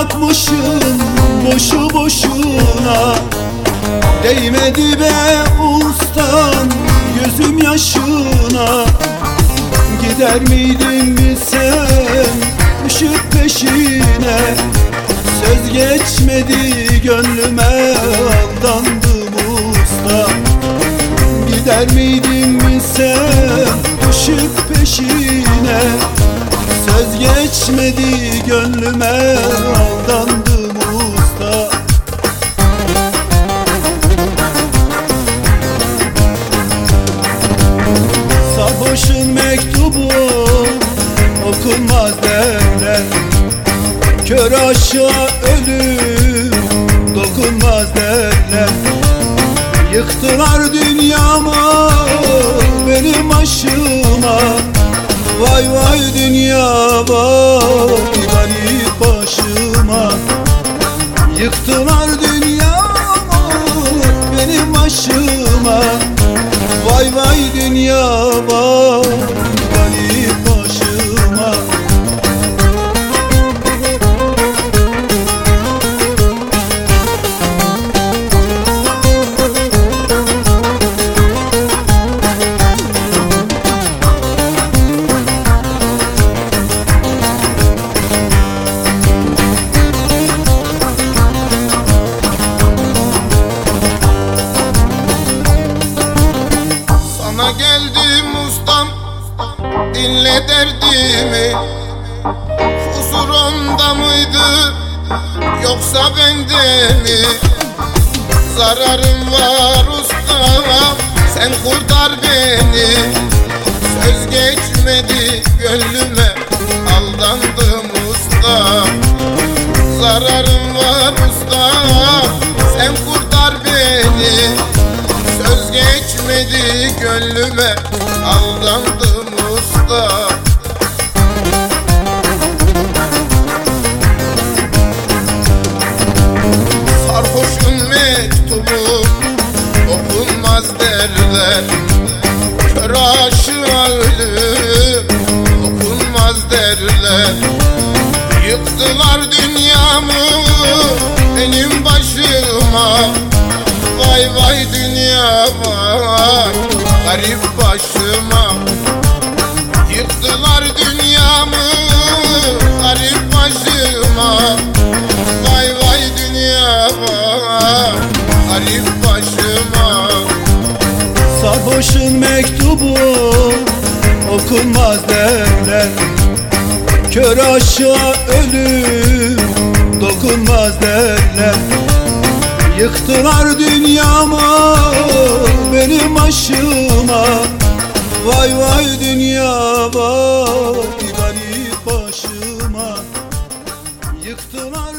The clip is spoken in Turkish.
yakmışım boşu boşuna. Değmedi be ustam gözüm yaşına. Gider miydin bilsem ışık peşine. Söz geçmedi gönlüme geçmedi gönlüme aldandım usta Sarhoşun mektubu okunmaz derler. Kör aşağı ölüm dokunmaz derler. Yıktılar dünyamı vay garip başıma. Yıktılar dünyamı benim aşıma Vay vay dünya vay garip geldim ustam Dinle derdimi. Huzurumda mıydı Yoksa bende mi? Zararım var ustam Sen kurtar beni. Söz geçmedi gönlüme Aldandım usta. Zararım var usta Sen kurtar beni. Söz geçmedi gönlüme Aldandım usta. Sarhoşun mektubu Okunmaz derler. Kör aşığa ölüm Okunmaz derler. Yıktılar dünyamı Garip başıma. Sarhoşun mektubu okunmaz derler. Kör aşağı ölüm dokunmaz derler. Yıktılar dünyamı benim aşıma Vay vay dünya vay garip başıma. Yıktılar